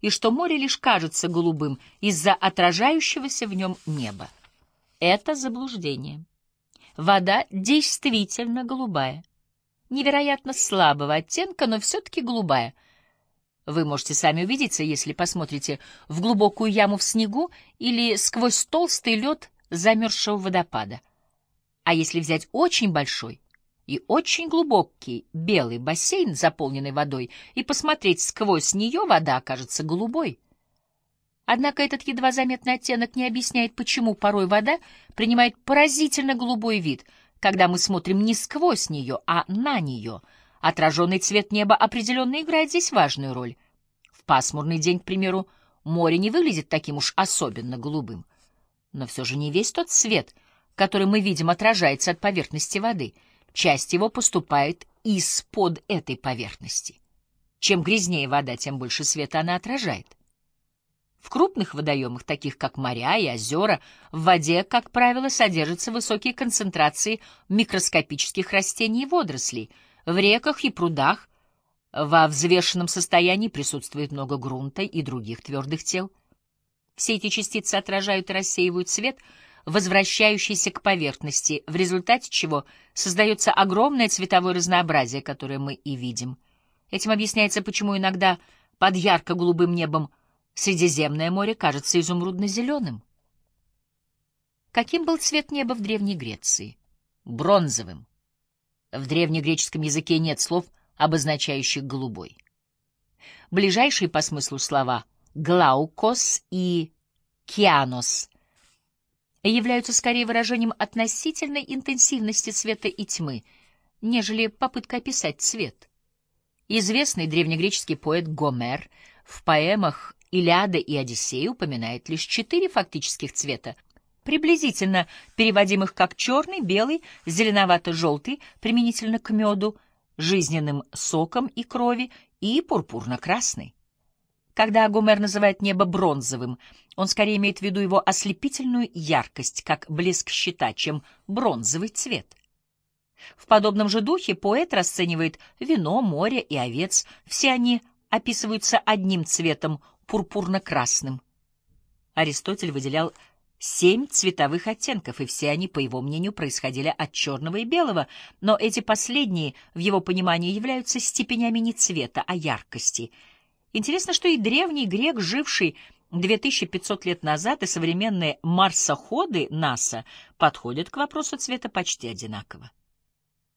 и что море лишь кажется голубым из-за отражающегося в нем неба. Это заблуждение. Вода действительно голубая. Невероятно слабого оттенка, но все-таки голубая. Вы можете сами убедиться, если посмотрите в глубокую яму в снегу или сквозь толстый лед замерзшего водопада. А если взять очень большой и очень глубокий белый бассейн, заполненный водой, и посмотреть сквозь нее, вода окажется голубой. Однако этот едва заметный оттенок не объясняет, почему порой вода принимает поразительно голубой вид, когда мы смотрим не сквозь нее, а на нее. Отраженный цвет неба определенно играет здесь важную роль. В пасмурный день, к примеру, море не выглядит таким уж особенно голубым. Но все же не весь тот цвет, который мы видим, отражается от поверхности воды. Часть его поступает из-под этой поверхности. Чем грязнее вода, тем больше света она отражает. В крупных водоемах, таких как моря и озера, в воде, как правило, содержатся высокие концентрации микроскопических растений и водорослей. В реках и прудах во взвешенном состоянии присутствует много грунта и других твердых тел. Все эти частицы отражают и рассеивают свет, возвращающийся к поверхности, в результате чего создается огромное цветовое разнообразие, которое мы и видим. Этим объясняется, почему иногда под ярко-голубым небом Средиземное море кажется изумрудно-зеленым. Каким был цвет неба в Древней Греции? Бронзовым. В древнегреческом языке нет слов, обозначающих голубой. Ближайшие по смыслу слова «глаукос» и «кианос» являются скорее выражением относительной интенсивности света и тьмы, нежели попытка описать цвет. Известный древнегреческий поэт Гомер в поэмах Илиада и Одиссея упоминает лишь четыре фактических цвета, приблизительно переводимых как черный, белый, зеленовато-желтый, применительно к меду, жизненным соком и крови, и пурпурно-красный. Когда Гомер называет небо бронзовым, он скорее имеет в виду его ослепительную яркость, как блеск щита, чем бронзовый цвет. В подобном же духе поэт расценивает вино, море и овец, все они описываются одним цветом пурпурно-красным. Аристотель выделял семь цветовых оттенков, и все они, по его мнению, происходили от черного и белого, но эти последние, в его понимании, являются степенями не цвета, а яркости. Интересно, что и древний грек, живший 2500 лет назад, и современные марсоходы НАСА подходят к вопросу цвета почти одинаково.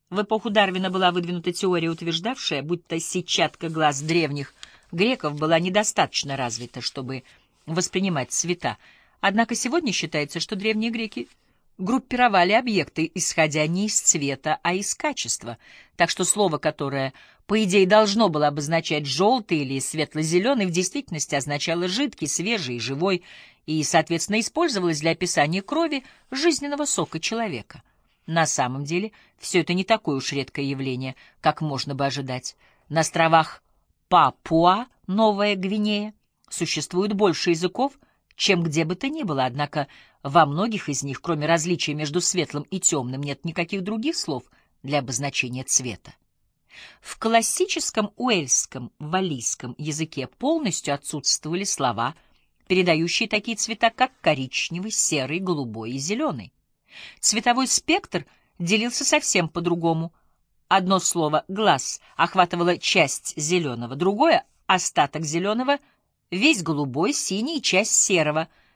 В эпоху Дарвина была выдвинута теория, утверждавшая, будто сетчатка глаз древних греков была недостаточно развита, чтобы воспринимать цвета. Однако сегодня считается, что древние греки группировали объекты, исходя не из цвета, а из качества. Так что слово, которое, по идее, должно было обозначать желтый или светло-зеленый, в действительности означало жидкий, свежий и живой, и, соответственно, использовалось для описания крови жизненного сока человека. На самом деле, все это не такое уж редкое явление, как можно бы ожидать. На островах Папуа, Новая Гвинея, существует больше языков, чем где бы то ни было, однако во многих из них, кроме различия между светлым и темным, нет никаких других слов для обозначения цвета. В классическом уэльском, валийском языке полностью отсутствовали слова, передающие такие цвета, как коричневый, серый, голубой и зеленый. Цветовой спектр делился совсем по-другому, Одно слово «глаз» охватывало часть зеленого, другое — остаток зеленого, весь голубой, синий и часть серого,